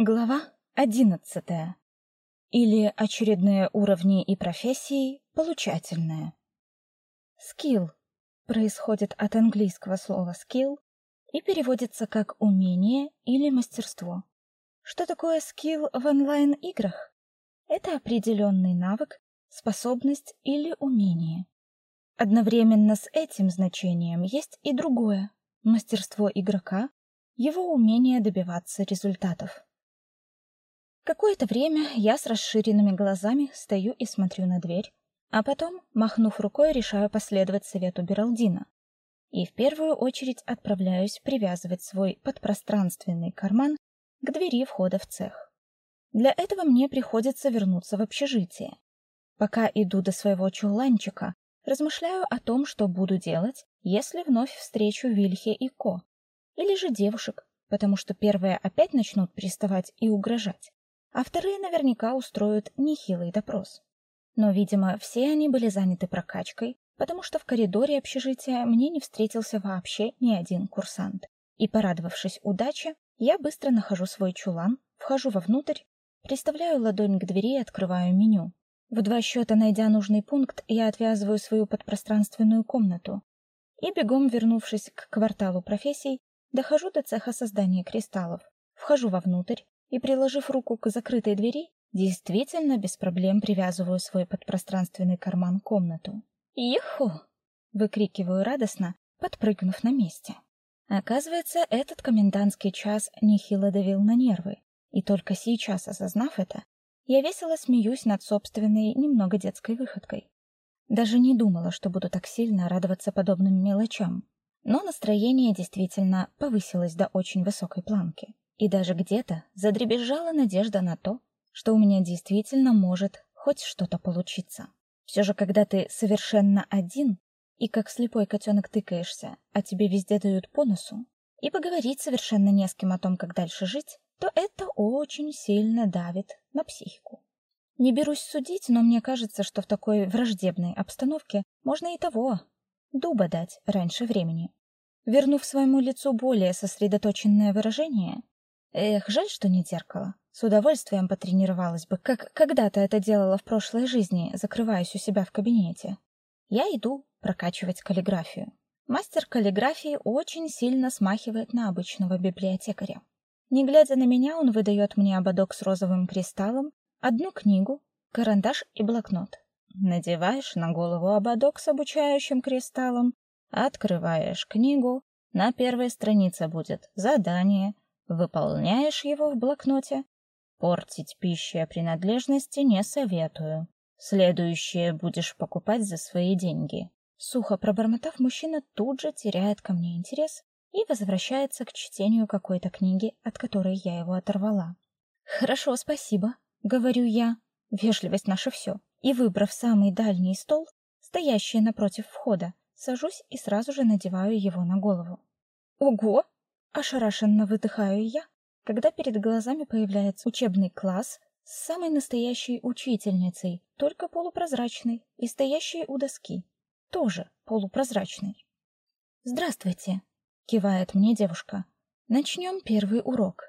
Глава одиннадцатая. Или очередные уровни и профессии получательные. Скилл происходит от английского слова skill и переводится как умение или мастерство. Что такое скилл в онлайн-играх? Это определенный навык, способность или умение. Одновременно с этим значением есть и другое мастерство игрока, его умение добиваться результатов. Какое-то время я с расширенными глазами стою и смотрю на дверь, а потом, махнув рукой, решаю последовать совету Бералдина. И в первую очередь отправляюсь привязывать свой подпространственный карман к двери входа в цех. Для этого мне приходится вернуться в общежитие. Пока иду до своего чуланчика, размышляю о том, что буду делать, если вновь встречу Вильхе и Ко, или же девушек, потому что первые опять начнут приставать и угрожать а вторые наверняка устроят нехилый допрос. Но, видимо, все они были заняты прокачкой, потому что в коридоре общежития мне не встретился вообще ни один курсант. И, порадовавшись удаче, я быстро нахожу свой чулан, вхожу вовнутрь, приставляю ладонь к двери и открываю меню. В два счета найдя нужный пункт, я отвязываю свою подпространственную комнату и, бегом вернувшись к кварталу профессий, дохожу до цеха создания кристаллов, вхожу вовнутрь, и, приложив руку к закрытой двери, действительно без проблем привязываю свой подпространственный карман к комнату. «Юху!» — выкрикиваю радостно, подпрыгнув на месте. Оказывается, этот комендантский час нехило давил на нервы, и только сейчас, осознав это, я весело смеюсь над собственной немного детской выходкой. Даже не думала, что буду так сильно радоваться подобным мелочам. Но настроение действительно повысилось до очень высокой планки. И даже где-то задребезжала надежда на то, что у меня действительно может хоть что-то получиться. Все же, когда ты совершенно один и как слепой котенок тыкаешься, а тебе везде дают по носу, и поговорить совершенно не с кем о том, как дальше жить, то это очень сильно давит на психику. Не берусь судить, но мне кажется, что в такой враждебной обстановке можно и того дуба дать раньше времени. Вернув своему лицу более сосредоточенное выражение, Эх, жаль, что не зеркало. С удовольствием потренировалась бы, как когда-то это делала в прошлой жизни, закрываясь у себя в кабинете. Я иду прокачивать каллиграфию. Мастер каллиграфии очень сильно смахивает на обычного библиотекаря. Не глядя на меня, он выдает мне ободок с розовым кристаллом, одну книгу, карандаш и блокнот. Надеваешь на голову ободок с обучающим кристаллом, открываешь книгу, на первой странице будет задание — Выполняешь его в блокноте? Портить пищей принадлежности не советую. Следующее будешь покупать за свои деньги. Сухо пробормотав, мужчина тут же теряет ко мне интерес и возвращается к чтению какой-то книги, от которой я его оторвала. Хорошо, спасибо, говорю я. Вежливость наша все. И выбрав самый дальний стол, стоящий напротив входа, сажусь и сразу же надеваю его на голову. Ого, Ошарашенно выдыхаю я, когда перед глазами появляется учебный класс с самой настоящей учительницей, только полупрозрачной, и стоящей у доски, тоже полупрозрачной. «Здравствуйте», — кивает мне девушка. «Начнем первый урок».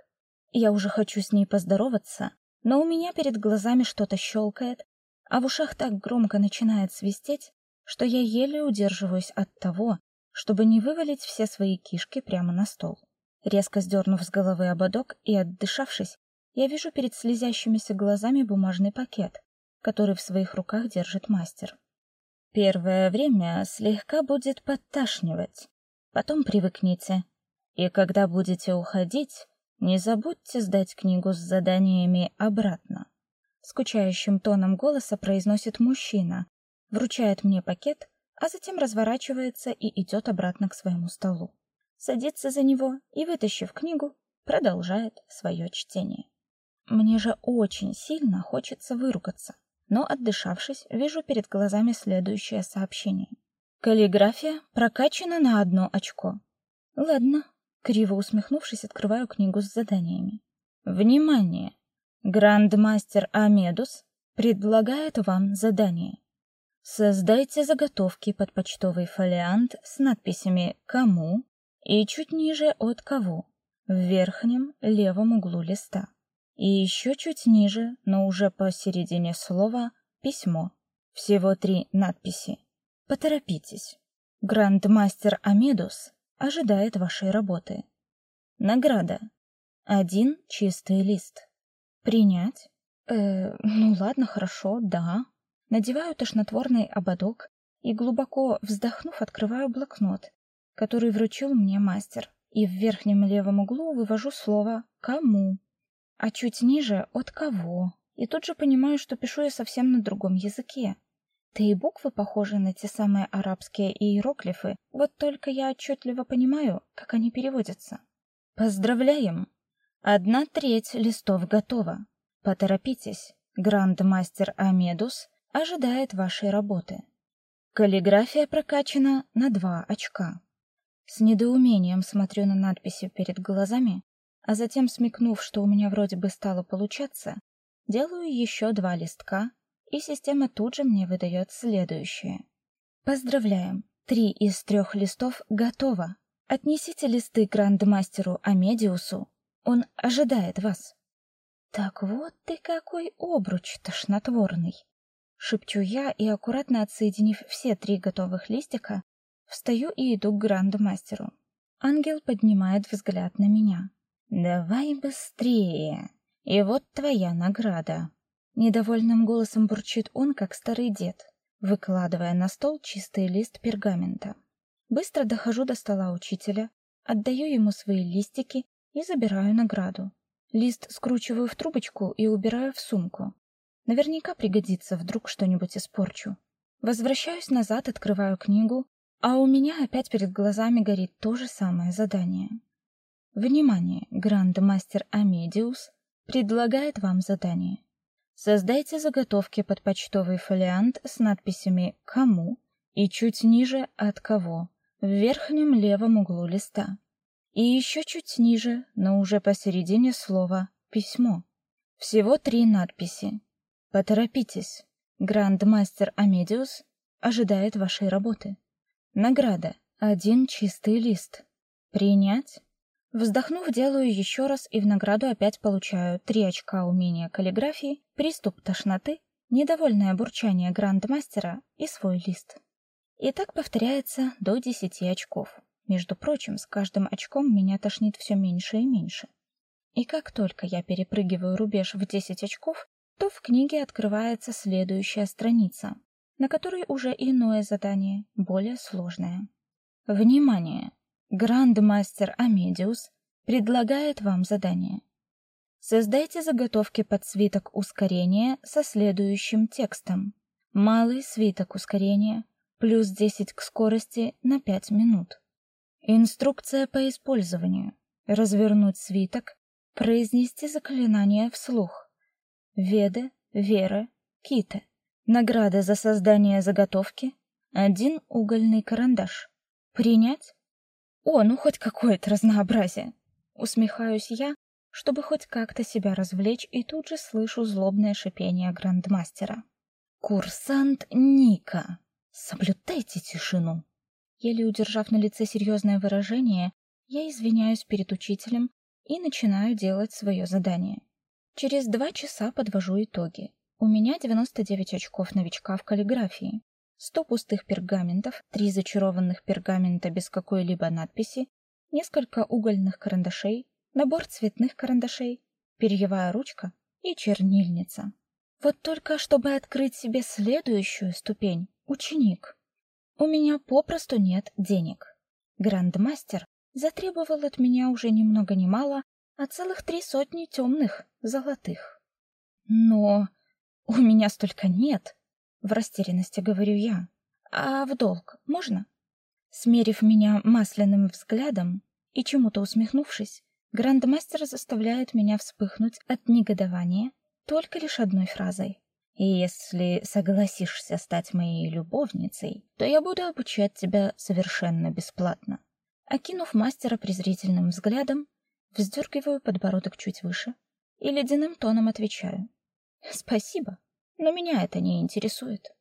Я уже хочу с ней поздороваться, но у меня перед глазами что-то щелкает, а в ушах так громко начинает свистеть, что я еле удерживаюсь от того, чтобы не вывалить все свои кишки прямо на стол. Резко сдернув с головы ободок и отдышавшись, я вижу перед слезящимися глазами бумажный пакет, который в своих руках держит мастер. Первое время слегка будет подташнивать, потом привыкните. И когда будете уходить, не забудьте сдать книгу с заданиями обратно. Скучающим тоном голоса произносит мужчина, вручает мне пакет, а затем разворачивается и идет обратно к своему столу садится за него и, вытащив книгу, продолжает свое чтение. Мне же очень сильно хочется выругаться, но, отдышавшись, вижу перед глазами следующее сообщение. Каллиграфия прокачана на одно очко. Ладно, криво усмехнувшись, открываю книгу с заданиями. Внимание! Грандмастер Амедус предлагает вам задание. Создайте заготовки под почтовый фолиант с надписями «Кому», и чуть ниже от кого, в верхнем левом углу листа. И еще чуть ниже, но уже посередине слова, письмо. Всего три надписи. Поторопитесь. Грандмастер Амедус ожидает вашей работы. Награда. Один чистый лист. Принять? Э, ну ладно, хорошо, да. Надеваю тошнотворный ободок и глубоко вздохнув, открываю блокнот, который вручил мне мастер, и в верхнем левом углу вывожу слово кому, а чуть ниже от кого. И тут же понимаю, что пишу я совсем на другом языке. Да и буквы похожи на те самые арабские иероглифы, вот только я отчетливо понимаю, как они переводятся. Поздравляем! Одна треть листов готова. Поторопитесь. Грандмастер Амедус ожидает вашей работы. Каллиграфия прокачана на два очка. С недоумением смотрю на надписи перед глазами, а затем, смекнув, что у меня вроде бы стало получаться, делаю еще два листка, и система тут же мне выдает следующее. Поздравляем! Три из трех листов готово. Отнесите листы грандмастеру Амедиусу. Он ожидает вас. Так вот ты какой обруч тошнотворный шепчу я и аккуратно отсоединив все три готовых листика, встаю и иду к грандмастеру. Ангел поднимает взгляд на меня. Давай быстрее. И вот твоя награда. Недовольным голосом бурчит он, как старый дед, выкладывая на стол чистый лист пергамента. Быстро дохожу до стола учителя, отдаю ему свои листики и забираю награду. Лист скручиваю в трубочку и убираю в сумку. Наверняка пригодится, вдруг что-нибудь испорчу. Возвращаюсь назад, открываю книгу, а у меня опять перед глазами горит то же самое задание. Внимание, грандмастер Амедиус предлагает вам задание. Создайте заготовки под почтовый фолиант с надписями «Кому» и чуть ниже «От кого» в верхнем левом углу листа. И еще чуть ниже, но уже посередине слова «Письмо». Всего три надписи. Поторопитесь. Грандмастер Амедиус ожидает вашей работы. Награда. Один чистый лист. Принять? Вздохнув, делаю еще раз и в награду опять получаю три очка умения каллиграфии, приступ тошноты, недовольное бурчание грандмастера и свой лист. И так повторяется до десяти очков. Между прочим, с каждым очком меня тошнит все меньше и меньше. И как только я перепрыгиваю рубеж в 10 очков, то в книге открывается следующая страница, на которой уже иное задание, более сложное. Внимание! Грандмастер Амедиус предлагает вам задание. Создайте заготовки под свиток ускорения со следующим текстом. Малый свиток ускорения плюс 10 к скорости на 5 минут. Инструкция по использованию. Развернуть свиток, произнести заклинание вслух. Веды, Вера, Кита. Награда за создание заготовки — один угольный карандаш. Принять? О, ну хоть какое-то разнообразие. Усмехаюсь я, чтобы хоть как-то себя развлечь, и тут же слышу злобное шипение грандмастера. Курсант Ника, соблюдайте тишину. Еле удержав на лице серьезное выражение, я извиняюсь перед учителем и начинаю делать свое задание. Через два часа подвожу итоги. У меня 99 очков новичка в каллиграфии, 100 пустых пергаментов, 3 зачарованных пергамента без какой-либо надписи, несколько угольных карандашей, набор цветных карандашей, перьевая ручка и чернильница. Вот только чтобы открыть себе следующую ступень, ученик, у меня попросту нет денег. Грандмастер затребовал от меня уже ни много ни мало а целых три сотни темных, золотых. Но у меня столько нет, в растерянности говорю я. А в долг можно? Смерив меня масляным взглядом и чему-то усмехнувшись, грандмастер заставляет меня вспыхнуть от негодования только лишь одной фразой. «Если согласишься стать моей любовницей, то я буду обучать тебя совершенно бесплатно». Окинув мастера презрительным взглядом, Вздергиваю подбородок чуть выше и ледяным тоном отвечаю. «Спасибо, но меня это не интересует».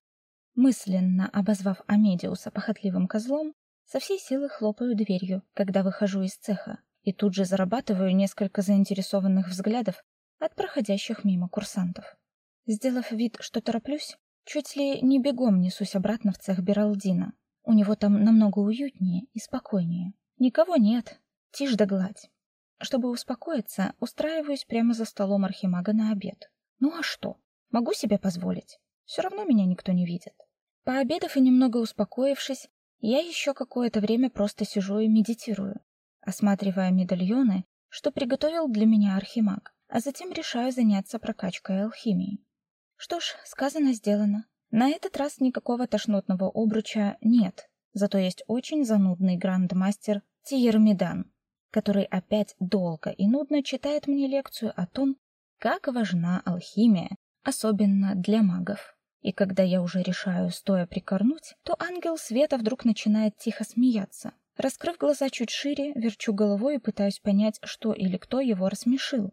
Мысленно обозвав Амедиуса похотливым козлом, со всей силы хлопаю дверью, когда выхожу из цеха, и тут же зарабатываю несколько заинтересованных взглядов от проходящих мимо курсантов. Сделав вид, что тороплюсь, чуть ли не бегом несусь обратно в цех Бералдина. У него там намного уютнее и спокойнее. Никого нет, тишь да гладь. Чтобы успокоиться, устраиваюсь прямо за столом архимага на обед. Ну а что? Могу себе позволить. Все равно меня никто не видит. Пообедав и немного успокоившись, я еще какое-то время просто сижу и медитирую, осматривая медальоны, что приготовил для меня архимаг, а затем решаю заняться прокачкой алхимии. Что ж, сказано сделано. На этот раз никакого тошнотного обруча нет, зато есть очень занудный грандмастер Тиермидан, который опять долго и нудно читает мне лекцию о том, как важна алхимия, особенно для магов. И когда я уже решаю стоя прикорнуть, то ангел света вдруг начинает тихо смеяться. Раскрыв глаза чуть шире, верчу головой и пытаюсь понять, что или кто его рассмешил.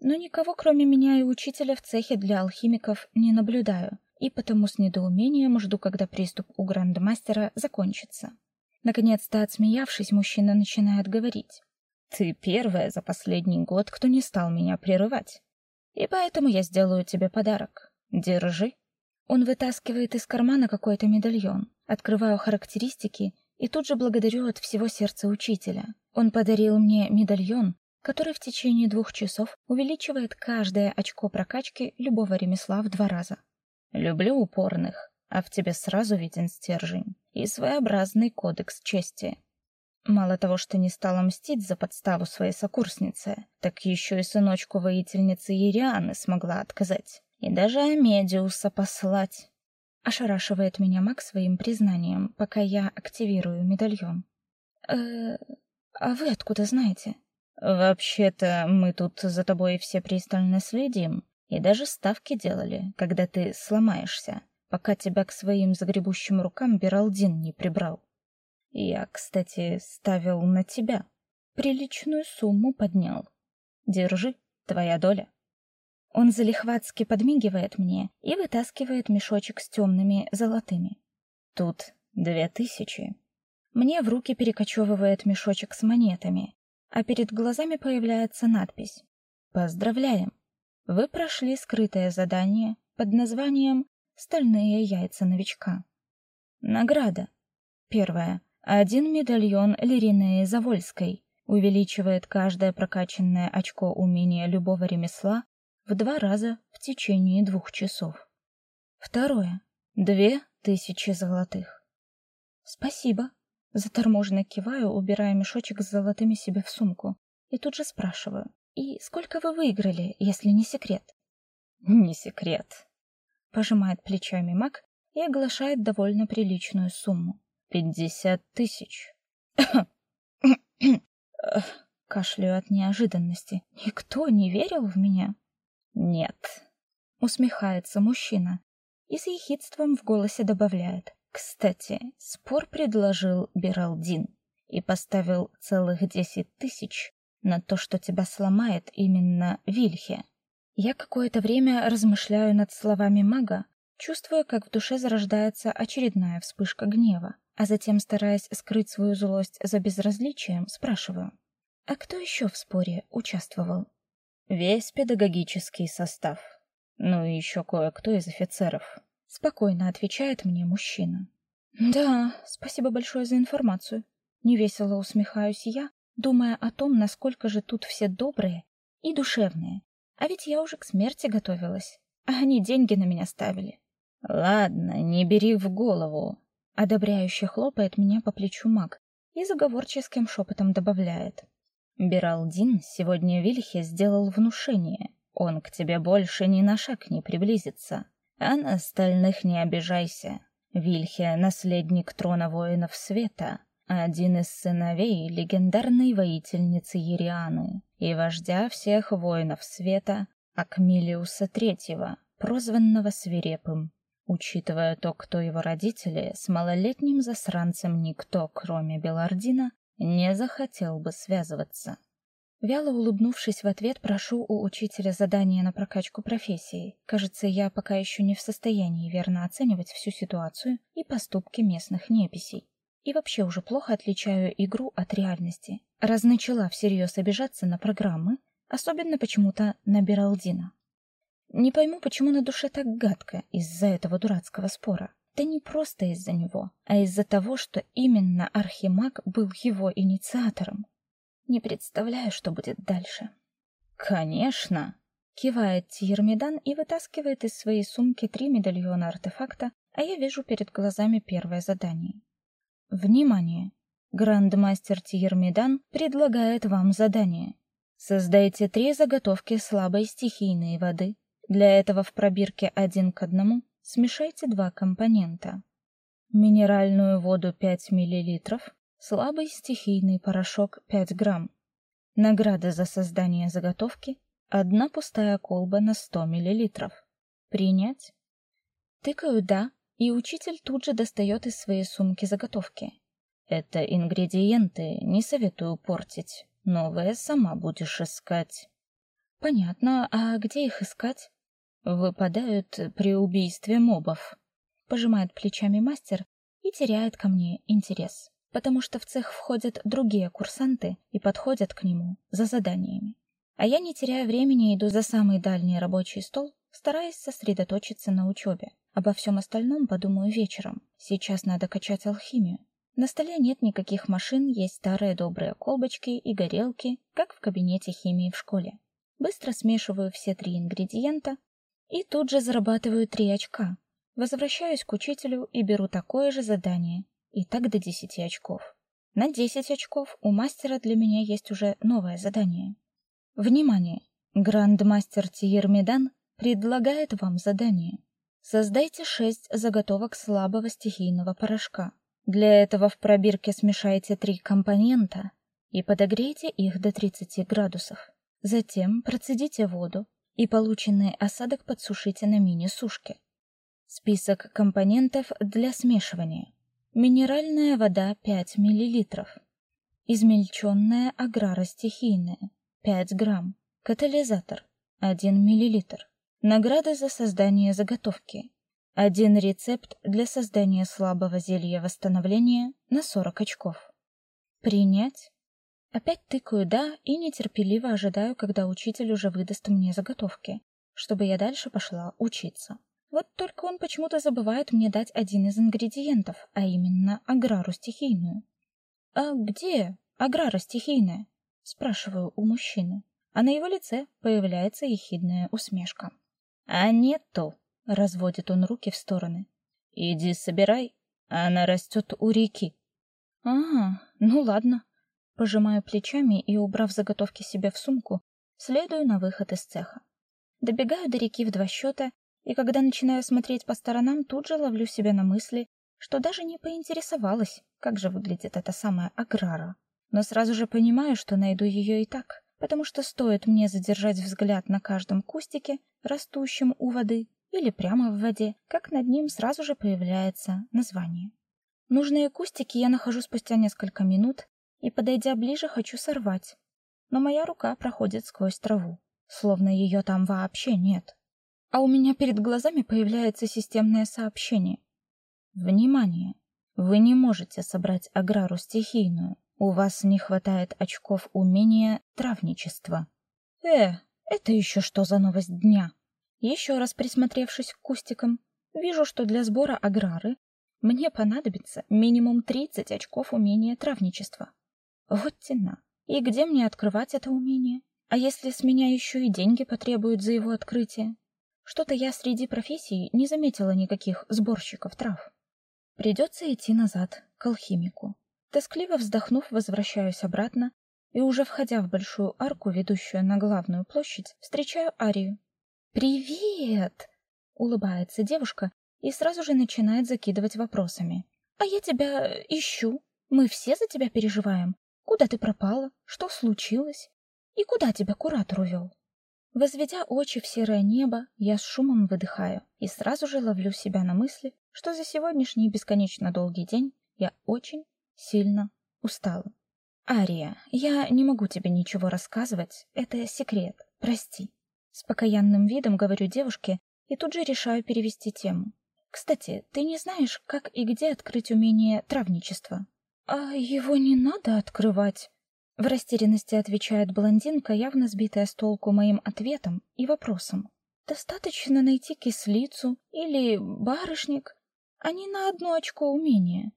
Но никого, кроме меня и учителя в цехе для алхимиков, не наблюдаю, и потому с недоумением жду, когда приступ у грандмастера закончится. Наконец-то отсмеявшись, мужчина начинает говорить. «Ты первая за последний год, кто не стал меня прерывать. И поэтому я сделаю тебе подарок. Держи». Он вытаскивает из кармана какой-то медальон. Открываю характеристики и тут же благодарю от всего сердца учителя. Он подарил мне медальон, который в течение двух часов увеличивает каждое очко прокачки любого ремесла в два раза. Люблю упорных, а в тебе сразу виден стержень и своеобразный кодекс чести. Мало того, что не стала мстить за подставу своей сокурсницы, так еще и сыночку воительницы Ерианы смогла отказать. И даже Амедиуса послать. Ошарашивает меня Мак своим признанием, пока я активирую медальон. э а вы откуда знаете?» «Вообще-то мы тут за тобой все пристально следим и даже ставки делали, когда ты сломаешься, пока тебя к своим загребущим рукам Бералдин не прибрал. Я, кстати, ставил на тебя. Приличную сумму поднял. Держи, твоя доля». Он залихватски подмигивает мне и вытаскивает мешочек с темными золотыми. Тут две тысячи. Мне в руки перекочевывает мешочек с монетами, а перед глазами появляется надпись «Поздравляем! Вы прошли скрытое задание под названием «Стальные яйца новичка». Награда. Первая. Один медальон Лиринеи Завольской увеличивает каждое прокачанное очко умения любого ремесла в два раза в течение двух часов. Второе. Две тысячи золотых. Спасибо. Заторможенно киваю, убирая мешочек с золотыми себе в сумку, и тут же спрашиваю: "И сколько вы выиграли, если не секрет?" "Не секрет", пожимает плечами Мак и оглашает довольно приличную сумму. «Пятьдесят тысяч. Кашляю от неожиданности. Никто не верил в меня. Нет. Усмехается мужчина и с ехидством в голосе добавляет: "Кстати, спор предложил Бералдин и поставил целых десять тысяч на то, что тебя сломает именно Вильхе". Я какое-то время размышляю над словами мага, чувствуя, как в душе зарождается очередная вспышка гнева, а затем, стараясь скрыть свою злость за безразличием, спрашиваю: "А кто еще в споре участвовал?" Весь педагогический состав. Ну и еще кое-кто из офицеров. Спокойно отвечает мне мужчина. Да, спасибо большое за информацию. Невесело усмехаюсь я, думая о том, насколько же тут все добрые и душевные. А ведь я уже к смерти готовилась, а они деньги на меня ставили. Ладно, не бери в голову. Одобряюще хлопает меня по плечу маг и заговорческим шепотом добавляет: Бералдин сегодня Вильхе сделал внушение. Он к тебе больше ни на шаг не приблизится. А на остальных не обижайся. Вильхе — наследник трона воинов света, один из сыновей легендарной воительницы Ерианы и вождя всех воинов света Акмилиуса Третьего, прозванного Свирепым. Учитывая то, кто его родители, с малолетним засранцем никто, кроме Белардина, не захотел бы связываться. Вяло улыбнувшись в ответ, прошу у учителя задание на прокачку профессии. Кажется, я пока еще не в состоянии верно оценивать всю ситуацию и поступки местных неписей. И вообще уже плохо отличаю игру от реальности. Раз начала всерьез обижаться на программы, особенно почему-то на Бералдина. Не пойму, почему на душе так гадко из-за этого дурацкого спора. Да не просто из-за него, а из-за того, что именно Архимаг был его инициатором. Не представляю, что будет дальше. Конечно, кивает Тирмидан и вытаскивает из своей сумки три медальона артефакта, а я вижу перед глазами первое задание. Внимание! Грандмастер Тирмидан предлагает вам задание. Создайте три заготовки слабой стихийной воды для этого в пробирке один к одному смешайте два компонента. Минеральную воду 5 мл, слабый стихийный порошок 5 грамм. Награда за создание заготовки – одна пустая колба на 100 мл. Принять? Тыкаю «да», и учитель тут же достает из своей сумки заготовки. Это ингредиенты, не советую портить. Новое сама будешь искать. Понятно, а где их искать? Выпадают при убийстве мобов. Пожимает плечами мастер и теряет ко мне интерес, потому что в цех входят другие курсанты и подходят к нему за заданиями. А я, не теряя времени, иду за самый дальний рабочий стол, стараясь сосредоточиться на учебе. Обо всем остальном подумаю вечером. Сейчас надо качать алхимию. На столе нет никаких машин, есть старые добрые колбочки и горелки, как в кабинете химии в школе. Быстро смешиваю все три ингредиента, и тут же зарабатываю три очка. Возвращаюсь к учителю и беру такое же задание. И так до десяти очков. На десять очков у мастера для меня есть уже новое задание. Внимание! Грандмастер Тиермидан предлагает вам задание. Создайте шесть заготовок слабого стихийного порошка. Для этого в пробирке смешайте три компонента и подогрейте их до 30 градусов. Затем процедите воду, и полученный осадок подсушите на мини-сушке. Список компонентов для смешивания. Минеральная вода 5 мл. Измельченная аграростихийная 5 грамм. Катализатор 1 мл. Награда за создание заготовки. Один рецепт для создания слабого зелья восстановления на 40 очков. Принять Опять тыкаю «да» и нетерпеливо ожидаю, когда учитель уже выдаст мне заготовки, чтобы я дальше пошла учиться. Вот только он почему-то забывает мне дать один из ингредиентов, а именно аграру стихийную. «А где аграра стихийная?» — спрашиваю у мужчины, а на его лице появляется ехидная усмешка. «А нету!» — разводит он руки в стороны. «Иди собирай, она растет у реки». «А, ну ладно». Пожимаю плечами и, убрав заготовки себе в сумку, следую на выход из цеха. Добегаю до реки в два счета, и когда начинаю смотреть по сторонам, тут же ловлю себя на мысли, что даже не поинтересовалась, как же выглядит эта самая Аграра. Но сразу же понимаю, что найду ее и так, потому что стоит мне задержать взгляд на каждом кустике, растущем у воды или прямо в воде, как над ним сразу же появляется название. Нужные кустики я нахожу спустя несколько минут, и, подойдя ближе, хочу сорвать. Но моя рука проходит сквозь траву, словно ее там вообще нет. А у меня перед глазами появляется системное сообщение. Внимание! Вы не можете собрать аграру стихийную. У вас не хватает очков умения травничества. Э, это еще что за новость дня? Еще раз присмотревшись к кустикам, вижу, что для сбора аграры мне понадобится минимум 30 очков умения травничества. Вот тена. И где мне открывать это умение? А если с меня еще и деньги потребуют за его открытие? Что-то я среди профессий не заметила никаких сборщиков трав. Придется идти назад, к алхимику. Тоскливо вздохнув, возвращаюсь обратно и уже входя в большую арку, ведущую на главную площадь, встречаю Арию. «Привет!» — улыбается девушка и сразу же начинает закидывать вопросами. «А я тебя ищу. Мы все за тебя переживаем. Куда ты пропала? Что случилось? И куда тебя куратор увел?» Возведя очи в серое небо, я с шумом выдыхаю и сразу же ловлю себя на мысли, что за сегодняшний бесконечно долгий день я очень сильно устала. «Ария, я не могу тебе ничего рассказывать, это секрет, прости». С покаянным видом говорю девушке и тут же решаю перевести тему. «Кстати, ты не знаешь, как и где открыть умение травничества?» «А его не надо открывать?» В растерянности отвечает блондинка, явно сбитая с толку моим ответом и вопросом. Достаточно найти кислицу или барышник, они на одно очко умения.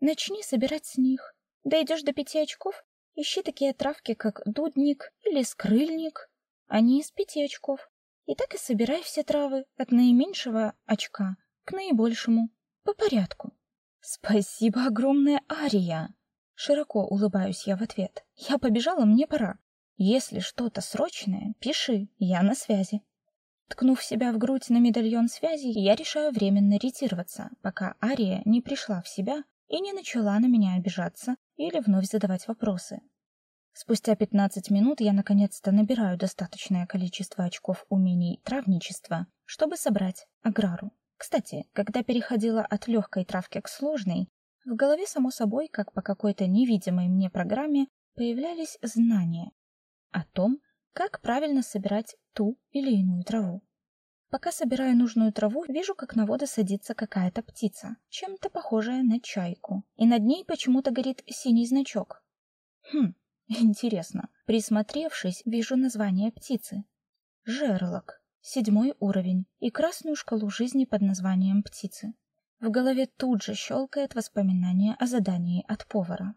Начни собирать с них. Дойдешь до пяти очков, ищи такие травки, как дудник или скрыльник. Они из пяти очков. И так и собирай все травы от наименьшего очка к наибольшему, по порядку. Спасибо огромное, Ария. Широко улыбаюсь я в ответ. Я побежала, мне пора. Если что-то срочное, пиши, я на связи. Ткнув себя в грудь на медальон связи, я решаю временно ретироваться, пока Ария не пришла в себя и не начала на меня обижаться или вновь задавать вопросы. Спустя 15 минут я наконец-то набираю достаточное количество очков умений травничества, чтобы собрать аграру. Кстати, когда переходила от легкой травки к сложной, в голове само собой, как по какой-то невидимой мне программе, появлялись знания о том, как правильно собирать ту или иную траву. Пока собираю нужную траву, вижу, как на воду садится какая-то птица, чем-то похожая на чайку, и над ней почему-то горит синий значок. Хм, интересно. Присмотревшись, вижу название птицы. Жерлок, седьмой уровень, и красную шкалу жизни под названием птицы. В голове тут же щелкает воспоминание о задании от повара.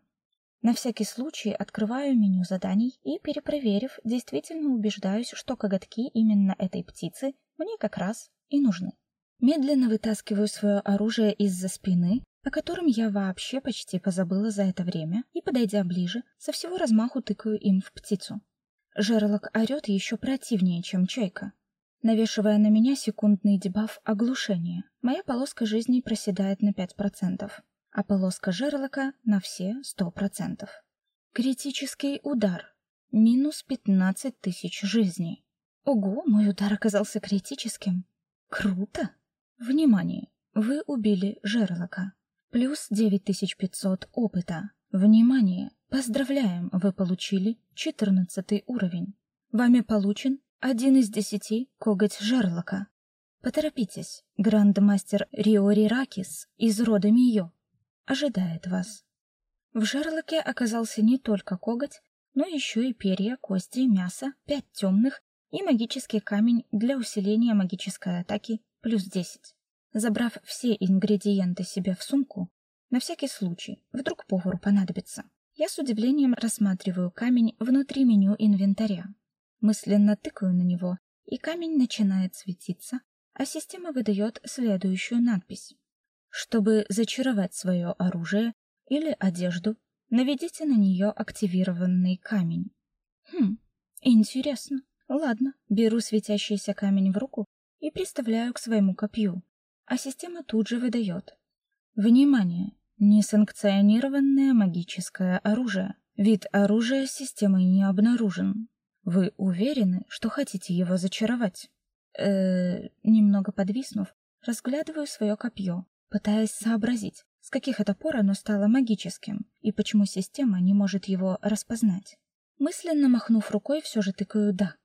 На всякий случай открываю меню заданий и, перепроверив, действительно убеждаюсь, что коготки именно этой птицы мне как раз и нужны. Медленно вытаскиваю свое оружие из-за спины, о котором я вообще почти позабыла за это время, и, подойдя ближе, со всего размаху тыкаю им в птицу. Жерлок орет еще противнее, чем чайка. Навешивая на меня секундный дебаф оглушения, моя полоска жизни проседает на 5% а полоска жерлока на все сто процентов. Критический удар. Минус пятнадцать тысяч жизней. Ого, мой удар оказался критическим. Круто. Внимание, вы убили жерлока. Плюс девять тысяч пятьсот опыта. Внимание, поздравляем, вы получили четырнадцатый уровень. Вами получен один из десяти коготь жерлока. Поторопитесь, грандмастер Риори Ракис из рода Мио ожидает вас. В жерлоке оказался не только коготь, но еще и перья, кости, мясо, пять темных и магический камень для усиления магической атаки плюс 10. Забрав все ингредиенты себе в сумку, на всякий случай, вдруг повару понадобится, я с удивлением рассматриваю камень внутри меню инвентаря. Мысленно тыкаю на него, и камень начинает светиться, а система выдает следующую надпись. Чтобы зачаровать свое оружие или одежду, наведите на нее активированный камень. Хм, интересно. Ладно, беру светящийся камень в руку и приставляю к своему копью, а система тут же выдает. Внимание! Несанкционированное магическое оружие. Вид оружия системой не обнаружен. Вы уверены, что хотите его зачаровать? Э, немного подвиснув, разглядываю свое копье пытаясь сообразить, с каких это пор оно стало магическим и почему система не может его распознать. Мысленно махнув рукой, все же тыкаю «да».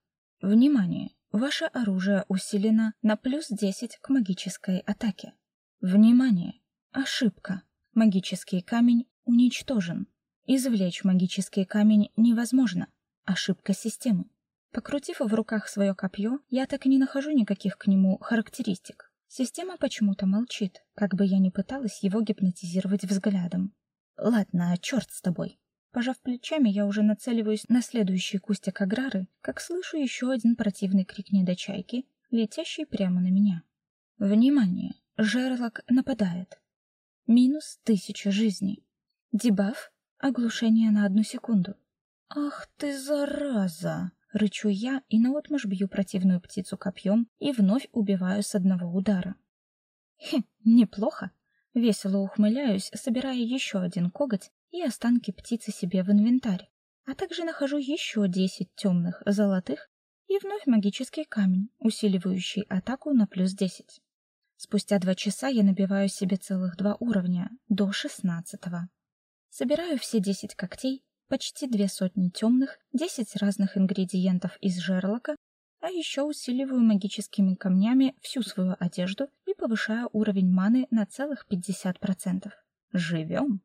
Внимание! Ваше оружие усилено на плюс 10 к магической атаке. Внимание! Ошибка. Магический камень уничтожен. Извлечь магический камень невозможно. Ошибка системы. Покрутив в руках свое копье, я так и не нахожу никаких к нему характеристик. Система почему-то молчит, как бы я ни пыталась его гипнотизировать взглядом. Ладно, черт с тобой. Пожав плечами, я уже нацеливаюсь на следующий кустик аграры, как слышу еще один противный крик недочайки, летящий прямо на меня. Внимание! Жерлок нападает. Минус тысяча жизней. Дебаф — оглушение на одну секунду. Ах ты зараза! Рычу я и наотмашь бью противную птицу копьем и вновь убиваю с одного удара. Хе, неплохо. Весело ухмыляюсь, собирая еще один коготь и останки птицы себе в инвентарь, а также нахожу еще десять темных золотых и вновь магический камень, усиливающий атаку на плюс десять. Спустя два часа я набиваю себе целых два уровня, до шестнадцатого. Собираю все десять когтей почти две сотни темных, десять разных ингредиентов из жерлока, а еще усиливаю магическими камнями всю свою одежду и повышаю уровень маны на целых 50%. Живем!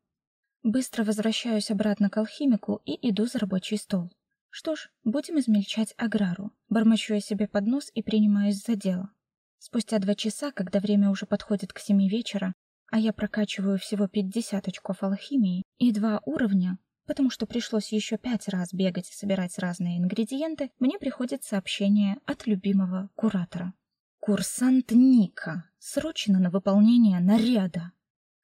Быстро возвращаюсь обратно к алхимику и иду за рабочий стол. Что ж, будем измельчать аграру. Бормочу я себе под нос и принимаюсь за дело. Спустя два часа, когда время уже подходит к семи вечера, а я прокачиваю всего 50 очков алхимии и два уровня, потому что пришлось еще пять раз бегать и собирать разные ингредиенты, мне приходит сообщение от любимого куратора. Курсант Ника. Срочно на выполнение наряда.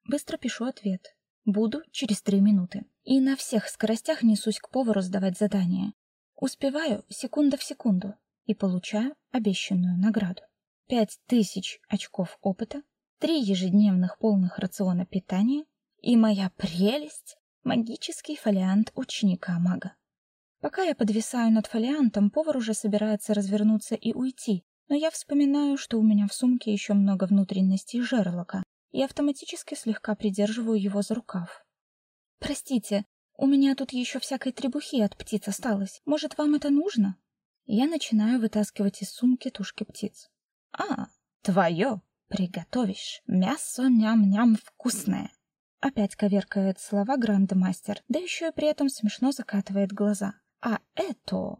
Быстро пишу ответ. Буду через три минуты. И на всех скоростях несусь к повару сдавать задание. Успеваю секунда в секунду и получаю обещанную награду. Пять тысяч очков опыта, три ежедневных полных рациона питания и моя прелесть — магический фолиант ученика-мага. Пока я подвисаю над фолиантом, повар уже собирается развернуться и уйти, но я вспоминаю, что у меня в сумке еще много внутренностей Жерлока, и автоматически слегка придерживаю его за рукав. Простите, у меня тут еще всякой требухи от птиц осталось. Может, вам это нужно? Я начинаю вытаскивать из сумки тушки птиц. А, твое, приготовишь. Мясо ням-ням вкусное. Опять коверкает слова грандмастер, да еще и при этом смешно закатывает глаза. А это...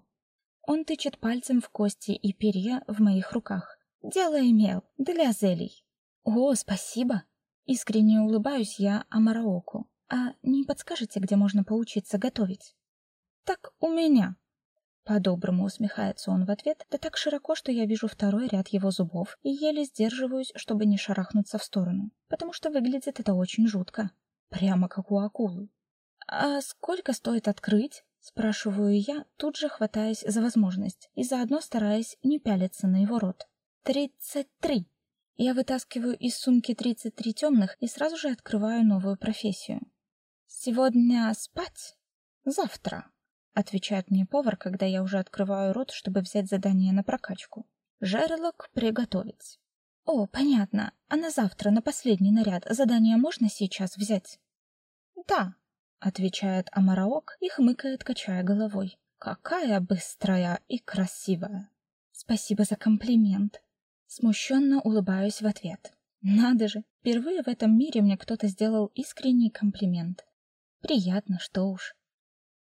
Он тычет пальцем в кости и перья в моих руках. Дело имел для зелий. О, спасибо. Искренне улыбаюсь я Амараоку. А не подскажете, где можно поучиться готовить? Так у меня. По-доброму усмехается он в ответ, да так широко, что я вижу второй ряд его зубов и еле сдерживаюсь, чтобы не шарахнуться в сторону, потому что выглядит это очень жутко, прямо как у акулы. А сколько стоит открыть? спрашиваю я, тут же хватаясь за возможность и заодно стараясь не пялиться на его рот. «Тридцать три!» Я вытаскиваю из сумки 33 темных и сразу же открываю новую профессию. Сегодня спать, завтра, отвечает мне повар, когда я уже открываю рот, чтобы взять задание на прокачку. Жерлок приготовить. О, понятно. А на завтра, на последний наряд, задание можно сейчас взять? Да, отвечает Амараок и хмыкает, качая головой. Какая быстрая и красивая. Спасибо за комплимент. Смущенно улыбаюсь в ответ. Надо же, впервые в этом мире мне кто-то сделал искренний комплимент. Приятно, что уж.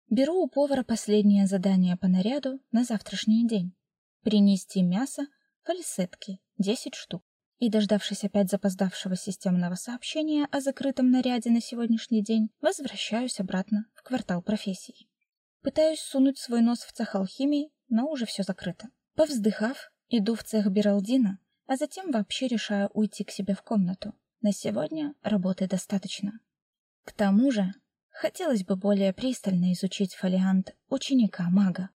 Беру у повара последнее задание по наряду на завтрашний день. Принести мясо, фальсетки, 10 штук. И, дождавшись опять запоздавшего системного сообщения о закрытом наряде на сегодняшний день, возвращаюсь обратно в квартал профессий. Пытаюсь сунуть свой нос в цех алхимии, но уже все закрыто. Повздыхав, Иду в цех Биралдина, а затем вообще решаю уйти к себе в комнату. На сегодня работы достаточно. К тому же, хотелось бы более пристально изучить фолиант ученика-мага.